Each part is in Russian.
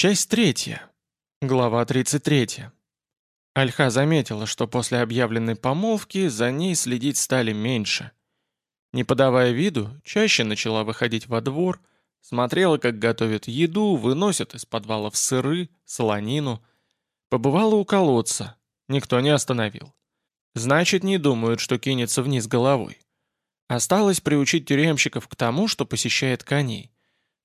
Часть третья. Глава 33. Альха заметила, что после объявленной помолвки за ней следить стали меньше. Не подавая виду, чаще начала выходить во двор, смотрела, как готовят еду, выносят из подвалов сыры, солонину. Побывала у колодца, никто не остановил. Значит, не думают, что кинется вниз головой. Осталось приучить тюремщиков к тому, что посещает коней.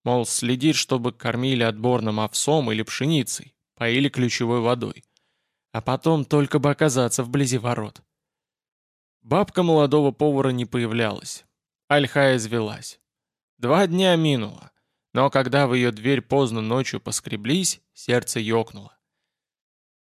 Мол, следить, чтобы кормили отборным овсом или пшеницей, поили ключевой водой. А потом только бы оказаться вблизи ворот. Бабка молодого повара не появлялась. Альха извелась. Два дня минуло, но когда в ее дверь поздно ночью поскреблись, сердце ёкнуло.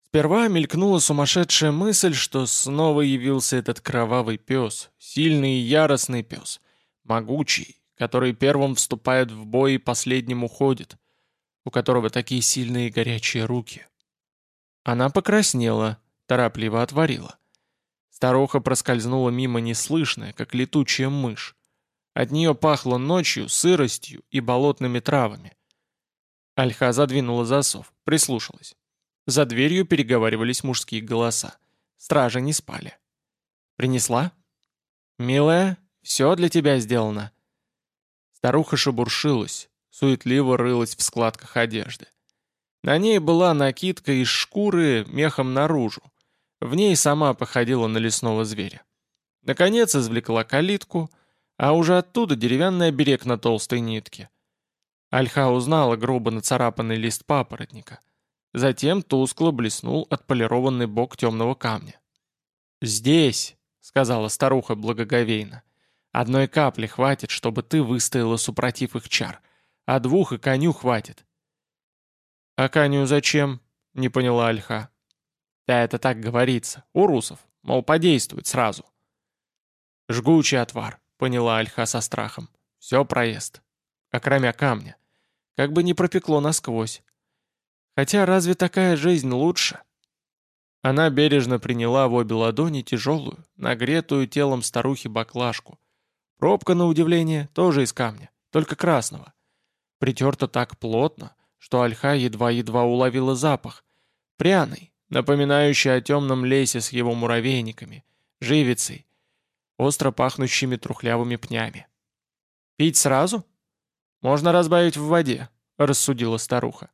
Сперва мелькнула сумасшедшая мысль, что снова явился этот кровавый пес, сильный и яростный пес, могучий, который первым вступает в бой и последним уходит, у которого такие сильные горячие руки. Она покраснела, торопливо отворила. Старуха проскользнула мимо неслышная, как летучая мышь. От нее пахло ночью, сыростью и болотными травами. Альха задвинула засов, прислушалась. За дверью переговаривались мужские голоса. Стражи не спали. «Принесла?» «Милая, все для тебя сделано», Старуха шебуршилась, суетливо рылась в складках одежды. На ней была накидка из шкуры мехом наружу. В ней сама походила на лесного зверя. Наконец извлекла калитку, а уже оттуда деревянный оберег на толстой нитке. Альха узнала грубо нацарапанный лист папоротника. Затем тускло блеснул отполированный бок темного камня. «Здесь», — сказала старуха благоговейно, — Одной капли хватит, чтобы ты выстояла супротив их чар, а двух и коню хватит». «А коню зачем?» — не поняла Альха. «Да это так говорится, у русов, мол, подействует сразу». «Жгучий отвар», — поняла Альха со страхом. «Все проезд. Окромя камня. Как бы не пропекло насквозь. Хотя разве такая жизнь лучше?» Она бережно приняла в обе ладони тяжелую, нагретую телом старухи баклажку, Пробка, на удивление, тоже из камня, только красного. Притерта так плотно, что Альха едва-едва уловила запах. Пряный, напоминающий о темном лесе с его муравейниками, живицей, остро пахнущими трухлявыми пнями. «Пить сразу?» «Можно разбавить в воде», — рассудила старуха.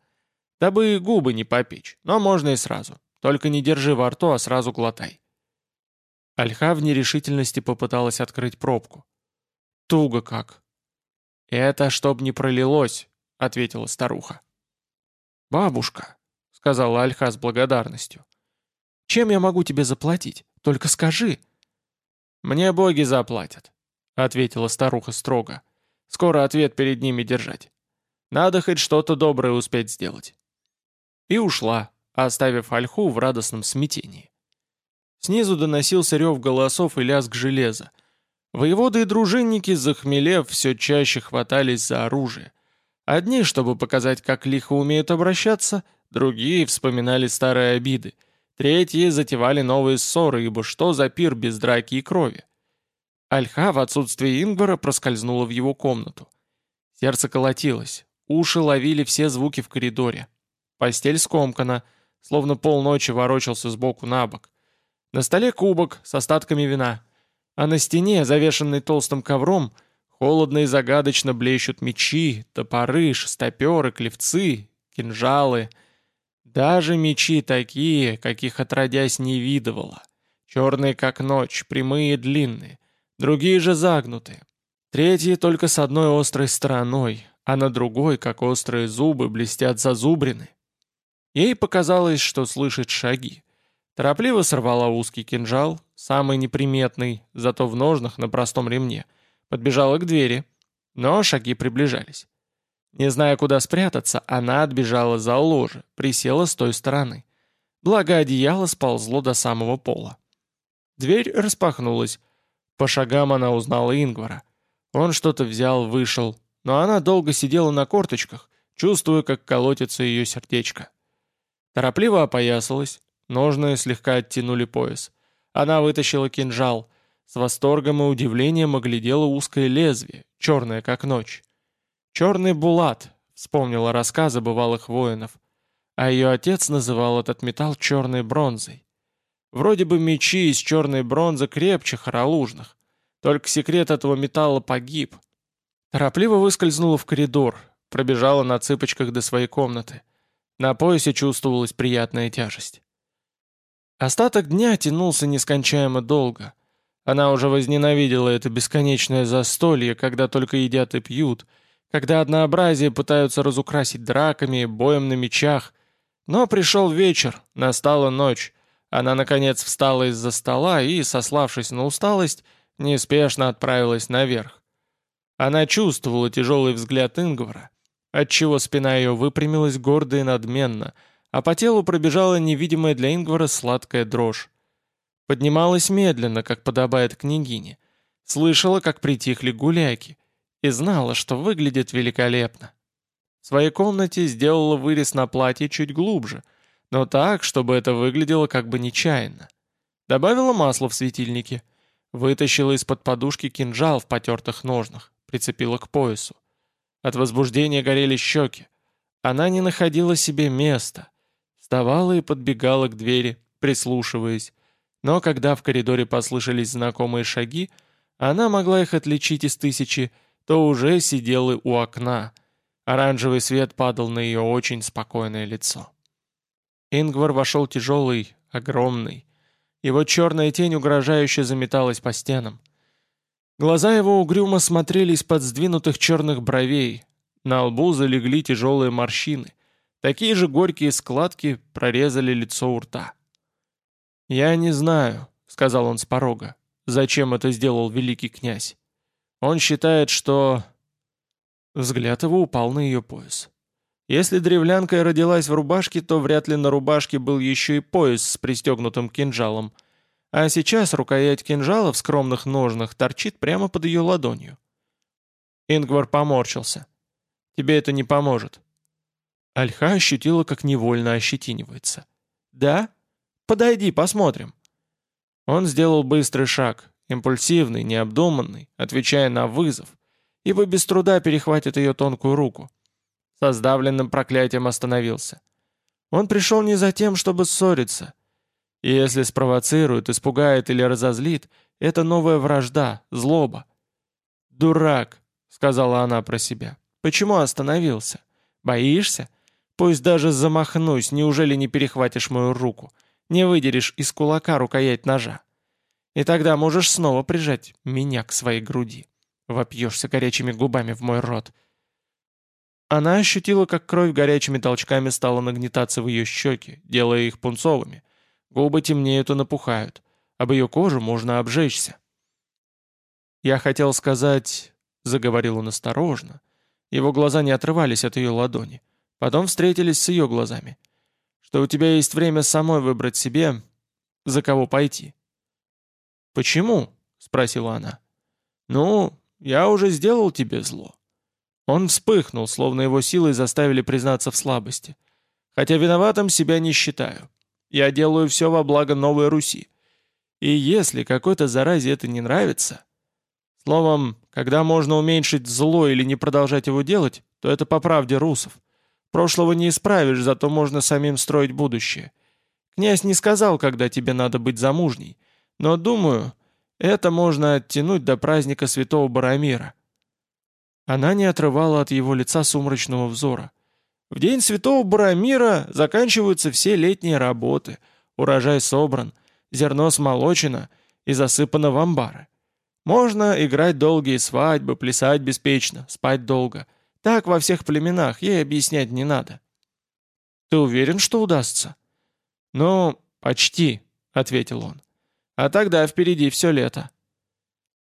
«Дабы губы не попечь, но можно и сразу. Только не держи во рту, а сразу глотай». Альха в нерешительности попыталась открыть пробку. Туго как. «Это чтоб не пролилось», — ответила старуха. «Бабушка», — сказала Альха с благодарностью, — «чем я могу тебе заплатить? Только скажи». «Мне боги заплатят», — ответила старуха строго. «Скоро ответ перед ними держать. Надо хоть что-то доброе успеть сделать». И ушла, оставив Альху в радостном смятении. Снизу доносился рев голосов и лязг железа, Воеводы и дружинники, захмелев, все чаще хватались за оружие. Одни, чтобы показать, как лихо умеют обращаться, другие вспоминали старые обиды, третьи затевали новые ссоры, ибо что за пир без драки и крови? Альха в отсутствие Ингвара проскользнула в его комнату. Сердце колотилось, уши ловили все звуки в коридоре. Постель скомкана, словно полночи ворочался сбоку на бок. На столе кубок с остатками вина — а на стене, завешенной толстым ковром, холодно и загадочно блещут мечи, топоры, шестоперы, клевцы, кинжалы. Даже мечи такие, каких отродясь не видывала. Черные, как ночь, прямые и длинные. Другие же загнутые. Третьи только с одной острой стороной, а на другой, как острые зубы, блестят зазубрины. Ей показалось, что слышит шаги. Торопливо сорвала узкий кинжал, самый неприметный, зато в ножнах на простом ремне. Подбежала к двери, но шаги приближались. Не зная, куда спрятаться, она отбежала за ложе, присела с той стороны. Благо одеяло сползло до самого пола. Дверь распахнулась. По шагам она узнала Ингвара. Он что-то взял, вышел, но она долго сидела на корточках, чувствуя, как колотится ее сердечко. Торопливо опоясалась, Ножные слегка оттянули пояс. Она вытащила кинжал. С восторгом и удивлением оглядела узкое лезвие, черное как ночь. Черный булат, вспомнила рассказы бывалых воинов. А ее отец называл этот металл черной бронзой. Вроде бы мечи из черной бронзы крепче хоролужных. Только секрет этого металла погиб. Торопливо выскользнула в коридор, пробежала на цыпочках до своей комнаты. На поясе чувствовалась приятная тяжесть. Остаток дня тянулся нескончаемо долго. Она уже возненавидела это бесконечное застолье, когда только едят и пьют, когда однообразие пытаются разукрасить драками, боем на мечах. Но пришел вечер, настала ночь, она, наконец, встала из-за стола и, сославшись на усталость, неспешно отправилась наверх. Она чувствовала тяжелый взгляд Ингвара, отчего спина ее выпрямилась гордо и надменно, а по телу пробежала невидимая для Ингвара сладкая дрожь. Поднималась медленно, как подобает княгине, слышала, как притихли гуляки, и знала, что выглядит великолепно. В своей комнате сделала вырез на платье чуть глубже, но так, чтобы это выглядело как бы нечаянно. Добавила масло в светильнике, вытащила из-под подушки кинжал в потертых ножнах, прицепила к поясу. От возбуждения горели щеки. Она не находила себе места. Вставала и подбегала к двери, прислушиваясь. Но когда в коридоре послышались знакомые шаги, она могла их отличить из тысячи, то уже сидела у окна. Оранжевый свет падал на ее очень спокойное лицо. Ингвар вошел тяжелый, огромный. Его черная тень угрожающе заметалась по стенам. Глаза его угрюмо смотрели из-под сдвинутых черных бровей. На лбу залегли тяжелые морщины. Такие же горькие складки прорезали лицо у рта. «Я не знаю», — сказал он с порога, — «зачем это сделал великий князь. Он считает, что...» Взгляд его упал на ее пояс. Если древлянка и родилась в рубашке, то вряд ли на рубашке был еще и пояс с пристегнутым кинжалом. А сейчас рукоять кинжала в скромных ножнах торчит прямо под ее ладонью. Ингвар поморщился. «Тебе это не поможет». Альха ощутила, как невольно ощетинивается. «Да? Подойди, посмотрим». Он сделал быстрый шаг, импульсивный, необдуманный, отвечая на вызов, ибо без труда перехватит ее тонкую руку со сдавленным проклятием остановился. Он пришел не за тем, чтобы ссориться. И если спровоцирует, испугает или разозлит, это новая вражда, злоба. «Дурак», — сказала она про себя. «Почему остановился? Боишься? Пусть даже замахнусь, неужели не перехватишь мою руку? Не выдерешь из кулака рукоять ножа? И тогда можешь снова прижать меня к своей груди. Вопьешься горячими губами в мой рот. Она ощутила, как кровь горячими толчками стала нагнетаться в ее щеки, делая их пунцовыми. Губы темнеют и напухают. Об ее кожу можно обжечься. «Я хотел сказать...» — заговорил он осторожно. Его глаза не отрывались от ее ладони. Потом встретились с ее глазами. «Что у тебя есть время самой выбрать себе, за кого пойти». «Почему?» — спросила она. «Ну, я уже сделал тебе зло. Он вспыхнул, словно его силой заставили признаться в слабости. Хотя виноватым себя не считаю. Я делаю все во благо Новой Руси. И если какой-то заразе это не нравится... Словом, когда можно уменьшить зло или не продолжать его делать, то это по правде русов. Прошлого не исправишь, зато можно самим строить будущее. Князь не сказал, когда тебе надо быть замужней, но, думаю, это можно оттянуть до праздника святого Барамира. Она не отрывала от его лица сумрачного взора. В день Святого Барамира заканчиваются все летние работы, урожай собран, зерно смолочено и засыпано в амбары. Можно играть долгие свадьбы, плясать беспечно, спать долго. Так во всех племенах, ей объяснять не надо. Ты уверен, что удастся? Ну, почти, ответил он. А тогда впереди все лето.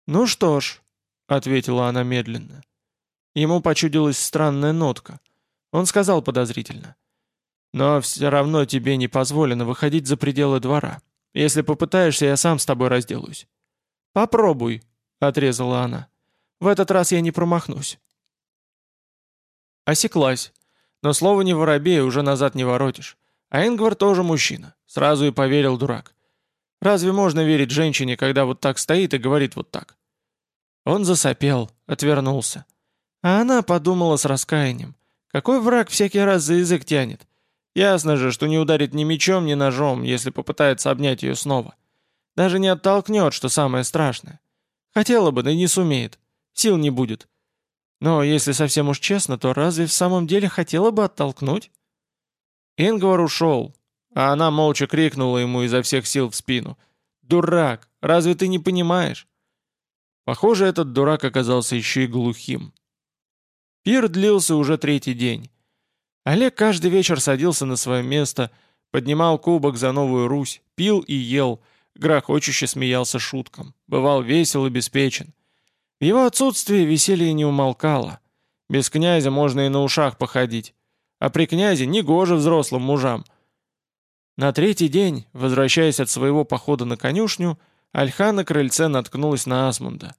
Ну что ж, ответила она медленно. Ему почудилась странная нотка. Он сказал подозрительно. «Но все равно тебе не позволено выходить за пределы двора. Если попытаешься, я сам с тобой разделаюсь». «Попробуй», — отрезала она. «В этот раз я не промахнусь». Осеклась. Но слово не воробей уже назад не воротишь. А Ингвар тоже мужчина. Сразу и поверил дурак. Разве можно верить женщине, когда вот так стоит и говорит вот так? Он засопел, отвернулся. А она подумала с раскаянием. Какой враг всякий раз за язык тянет? Ясно же, что не ударит ни мечом, ни ножом, если попытается обнять ее снова. Даже не оттолкнет, что самое страшное. Хотела бы, да не сумеет. Сил не будет. Но если совсем уж честно, то разве в самом деле хотела бы оттолкнуть? Ингвар ушел, а она молча крикнула ему изо всех сил в спину. «Дурак! Разве ты не понимаешь?» Похоже, этот дурак оказался еще и глухим. Пир длился уже третий день. Олег каждый вечер садился на свое место, поднимал кубок за Новую Русь, пил и ел, грохочуще смеялся шуткам, бывал весел и беспечен. В его отсутствие веселье не умолкало. Без князя можно и на ушах походить. А при князе негоже взрослым мужам. На третий день, возвращаясь от своего похода на конюшню, Альха на крыльце наткнулась на Асмунда.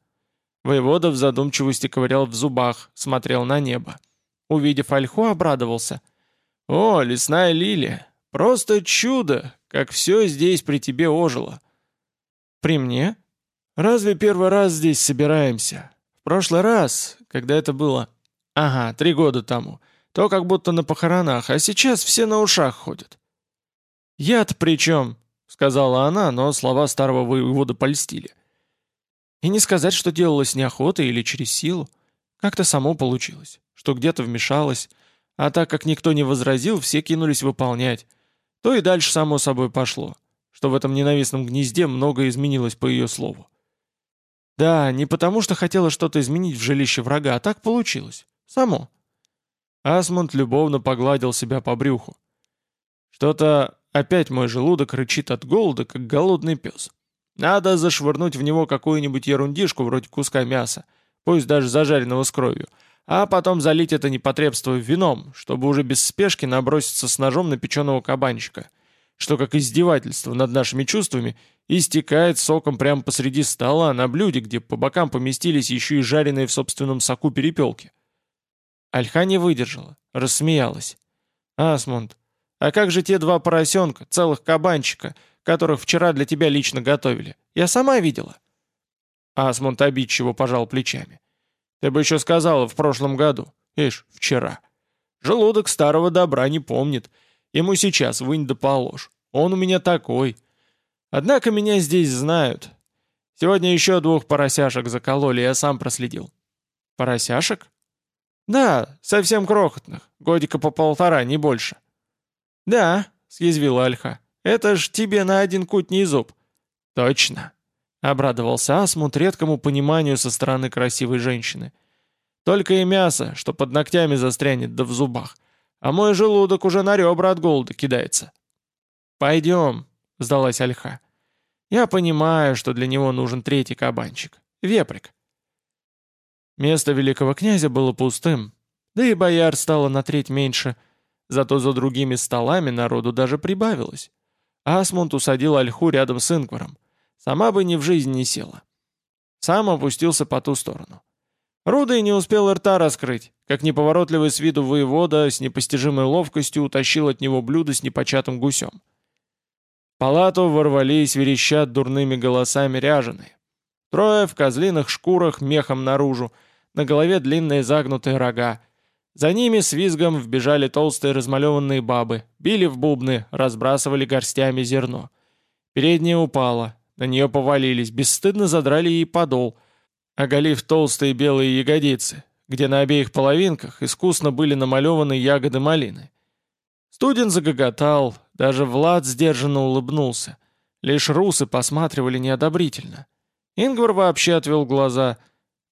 Воевода в задумчивости ковырял в зубах, смотрел на небо. Увидев Альху, обрадовался. «О, лесная лилия! Просто чудо, как все здесь при тебе ожило!» «При мне? Разве первый раз здесь собираемся? В прошлый раз, когда это было? Ага, три года тому. То как будто на похоронах, а сейчас все на ушах ходят». «Я-то при чем?» — сказала она, но слова старого воевода польстили. И не сказать, что делалось неохотой или через силу. Как-то само получилось, что где-то вмешалось, а так как никто не возразил, все кинулись выполнять. То и дальше само собой пошло, что в этом ненавистном гнезде многое изменилось по ее слову. Да, не потому что хотела что-то изменить в жилище врага, а так получилось. Само. Асмунд любовно погладил себя по брюху. Что-то опять мой желудок рычит от голода, как голодный пес. Надо зашвырнуть в него какую-нибудь ерундишку вроде куска мяса, пусть даже зажаренного с кровью, а потом залить это непотребство вином, чтобы уже без спешки наброситься с ножом на печеного кабанчика, что, как издевательство над нашими чувствами, истекает соком прямо посреди стола на блюде, где по бокам поместились еще и жареные в собственном соку перепелки. Альха не выдержала, рассмеялась. «Асмунд, а как же те два поросенка, целых кабанчика, которых вчера для тебя лично готовили? Я сама видела». Асмунд обидчиво пожал плечами. «Ты бы еще сказала в прошлом году. Ишь, вчера. Желудок старого добра не помнит. Ему сейчас вынь да положь. Он у меня такой. Однако меня здесь знают. Сегодня еще двух поросяшек закололи, я сам проследил». «Поросяшек?» «Да, совсем крохотных. Годика по полтора, не больше». «Да», — съязвила Альха. Это ж тебе на один кутний зуб». «Точно», — обрадовался Асмут редкому пониманию со стороны красивой женщины. «Только и мясо, что под ногтями застрянет да в зубах. А мой желудок уже на ребра от голода кидается». «Пойдем», — сдалась Альха. «Я понимаю, что для него нужен третий кабанчик. Веприк». Место великого князя было пустым, да и бояр стало на треть меньше, зато за другими столами народу даже прибавилось. Асмунд усадил Альху рядом с Ингваром. Сама бы ни в жизнь не села. Сам опустился по ту сторону. Руда и не успел рта раскрыть, как неповоротливый с виду воевода с непостижимой ловкостью утащил от него блюдо с непочатым гусем. В палату ворвались, верещат дурными голосами ряженые. Трое в козлиных шкурах мехом наружу, на голове длинные загнутые рога, за ними с визгом вбежали толстые размалеванные бабы, били в бубны, разбрасывали горстями зерно. Передняя упала, на нее повалились, бесстыдно задрали ей подол, оголив толстые белые ягодицы, где на обеих половинках искусно были намалеваны ягоды малины. Студент загоготал, даже Влад сдержанно улыбнулся. Лишь русы посматривали неодобрительно. Ингвар вообще отвел глаза.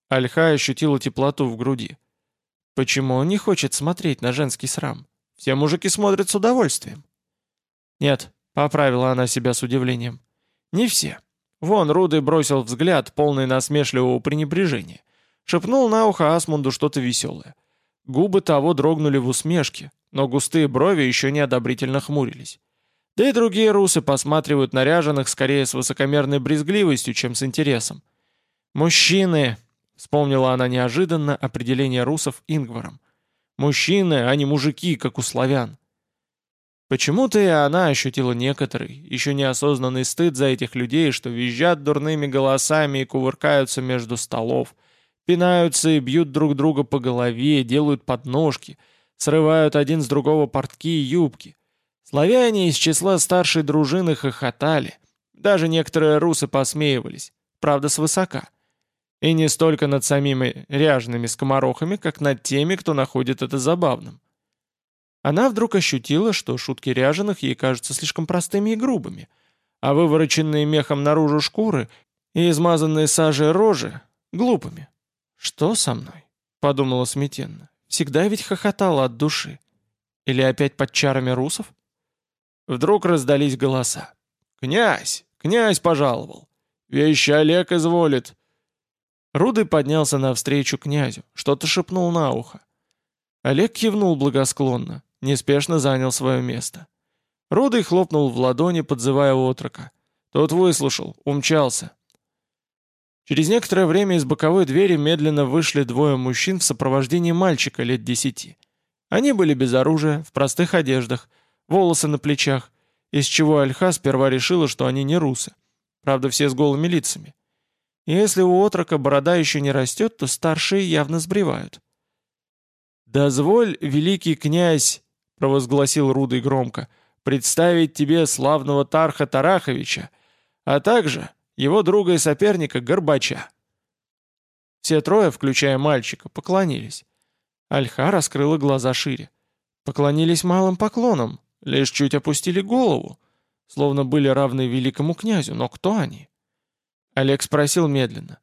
Альха ощутила теплоту в груди. Почему он не хочет смотреть на женский срам? Все мужики смотрят с удовольствием. Нет, поправила она себя с удивлением. Не все. Вон Рудый бросил взгляд, полный насмешливого пренебрежения. Шепнул на ухо Асмунду что-то веселое. Губы того дрогнули в усмешке, но густые брови еще неодобрительно хмурились. Да и другие русы посматривают наряженных скорее с высокомерной брезгливостью, чем с интересом. Мужчины, Вспомнила она неожиданно определение русов Ингваром. Мужчины, а не мужики, как у славян. Почему-то и она ощутила некоторый, еще неосознанный стыд за этих людей, что визжат дурными голосами и кувыркаются между столов, пинаются и бьют друг друга по голове, делают подножки, срывают один с другого портки и юбки. Славяне из числа старшей дружины хохотали. Даже некоторые русы посмеивались, правда свысока. И не столько над самими ряжеными скоморохами, как над теми, кто находит это забавным. Она вдруг ощутила, что шутки ряженых ей кажутся слишком простыми и грубыми, а вывороченные мехом наружу шкуры и измазанные сажей рожи — глупыми. «Что со мной?» — подумала смятенно. «Всегда ведь хохотала от души. Или опять под чарами русов?» Вдруг раздались голоса. «Князь! Князь пожаловал! Вещи Олег изволит!» Рудый поднялся навстречу князю, что-то шепнул на ухо. Олег кивнул благосклонно, неспешно занял свое место. Рудый хлопнул в ладони, подзывая отрока. Тот выслушал, умчался. Через некоторое время из боковой двери медленно вышли двое мужчин в сопровождении мальчика лет десяти. Они были без оружия, в простых одеждах, волосы на плечах, из чего Альха сперва решила, что они не русы. Правда, все с голыми лицами. И если у отрока борода еще не растет, то старшие явно сбривают. «Дозволь, великий князь», — провозгласил Рудый громко, — «представить тебе славного Тарха Тараховича, а также его друга и соперника Горбача. Все трое, включая мальчика, поклонились. Альха раскрыла глаза шире. Поклонились малым поклоном, лишь чуть опустили голову, словно были равны великому князю, но кто они? Олег спросил медленно.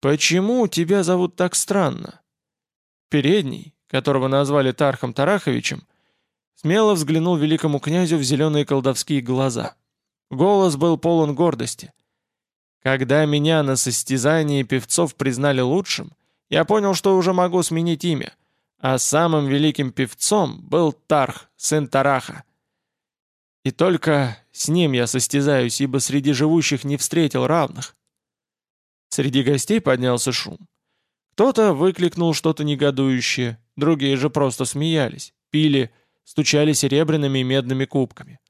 «Почему тебя зовут так странно?» Передний, которого назвали Тархом Тараховичем, смело взглянул великому князю в зеленые колдовские глаза. Голос был полон гордости. Когда меня на состязании певцов признали лучшим, я понял, что уже могу сменить имя, а самым великим певцом был Тарх, сын Тараха. И только с ним я состязаюсь, ибо среди живущих не встретил равных. Среди гостей поднялся шум. Кто-то выкликнул что-то негодующее, другие же просто смеялись, пили, стучали серебряными и медными кубками.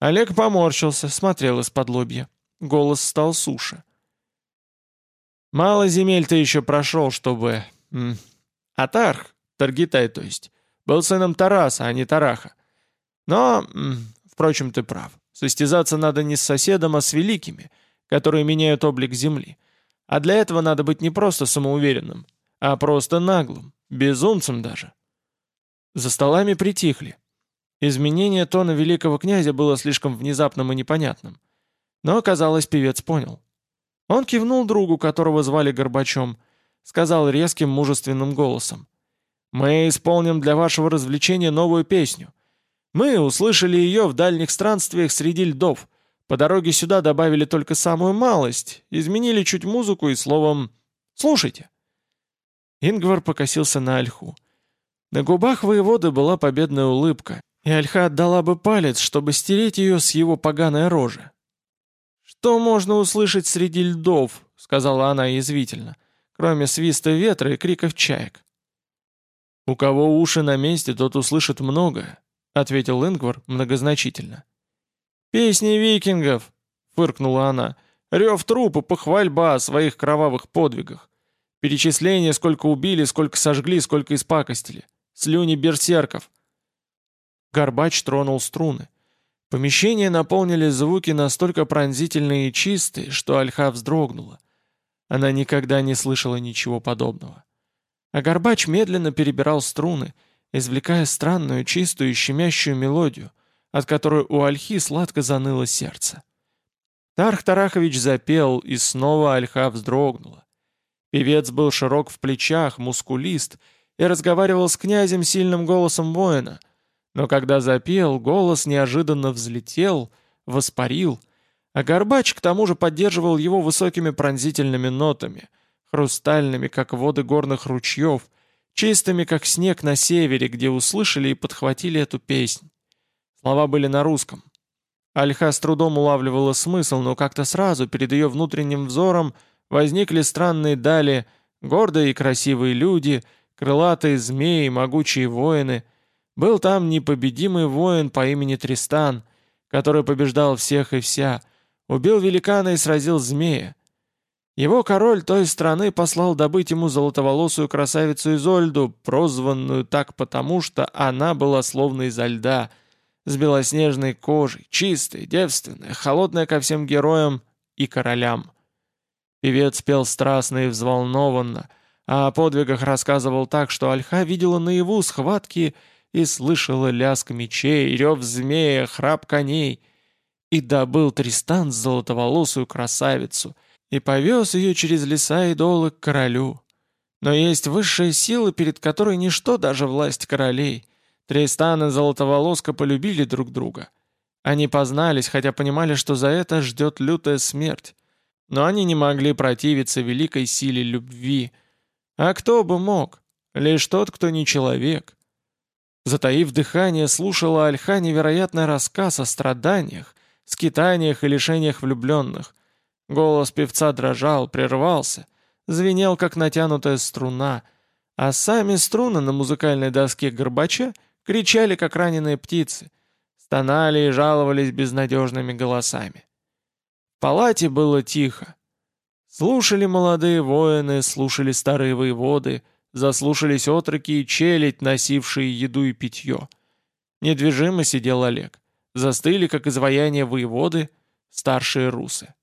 Олег поморщился, смотрел из-под лобья. Голос стал суше. «Мало земель ты еще прошел, чтобы...» м «Атарх, Таргитай, то есть, был сыном Тараса, а не Тараха. Но, м впрочем, ты прав. Состязаться надо не с соседом, а с великими, которые меняют облик земли. А для этого надо быть не просто самоуверенным, а просто наглым, безумцем даже». За столами притихли. Изменение тона великого князя было слишком внезапным и непонятным. Но, казалось, певец понял. Он кивнул другу, которого звали Горбачом, сказал резким мужественным голосом. «Мы исполним для вашего развлечения новую песню. Мы услышали ее в дальних странствиях среди льдов. По дороге сюда добавили только самую малость, изменили чуть музыку и словом «слушайте». Ингвар покосился на Альху. На губах воеводы была победная улыбка, и Альха отдала бы палец, чтобы стереть ее с его поганой рожи. «Что можно услышать среди льдов?» — сказала она язвительно, кроме свиста ветра и криков чаек. «У кого уши на месте, тот услышит многое», — ответил Ингвар многозначительно. «Песни викингов!» — фыркнула она. «Рев трупа, похвальба о своих кровавых подвигах. Перечисление, сколько убили, сколько сожгли, сколько испакостили. Слюни берсерков». Горбач тронул струны. Помещение наполнили звуки настолько пронзительные и чистые, что Альха вздрогнула. Она никогда не слышала ничего подобного. А Горбач медленно перебирал струны, извлекая странную, чистую, щемящую мелодию, от которой у Альхи сладко заныло сердце. Тарх Тарахович запел, и снова Альха вздрогнула. Певец был широк в плечах, мускулист, и разговаривал с князем сильным голосом воина — но когда запел, голос неожиданно взлетел, воспарил, а Горбач к тому же поддерживал его высокими пронзительными нотами, хрустальными, как воды горных ручьев, чистыми, как снег на севере, где услышали и подхватили эту песнь. Слова были на русском. Альха с трудом улавливала смысл, но как-то сразу перед ее внутренним взором возникли странные дали, гордые и красивые люди, крылатые змеи, могучие воины — был там непобедимый воин по имени Тристан, который побеждал всех и вся, убил великана и сразил змея. Его король той страны послал добыть ему золотоволосую красавицу Изольду, прозванную так потому, что она была словно изо льда, с белоснежной кожей, чистой, девственная, холодная ко всем героям и королям. Певец пел страстно и взволнованно, а о подвигах рассказывал так, что Альха видела наяву схватки и слышала лязг мечей, рев змея, храп коней. И добыл Тристан золотоволосую красавицу и повез ее через леса и долы к королю. Но есть высшая сила, перед которой ничто, даже власть королей. Тристан и Золотоволоска полюбили друг друга. Они познались, хотя понимали, что за это ждет лютая смерть. Но они не могли противиться великой силе любви. А кто бы мог? Лишь тот, кто не человек. Затаив дыхание, слушала Альха невероятный рассказ о страданиях, скитаниях и лишениях влюбленных. Голос певца дрожал, прервался, звенел, как натянутая струна, а сами струны на музыкальной доске Горбача кричали, как раненые птицы, стонали и жаловались безнадежными голосами. В палате было тихо. Слушали молодые воины, слушали старые воеводы, заслушались отроки и челядь, носившие еду и питье. Недвижимо сидел Олег. Застыли, как изваяние воеводы, старшие русы.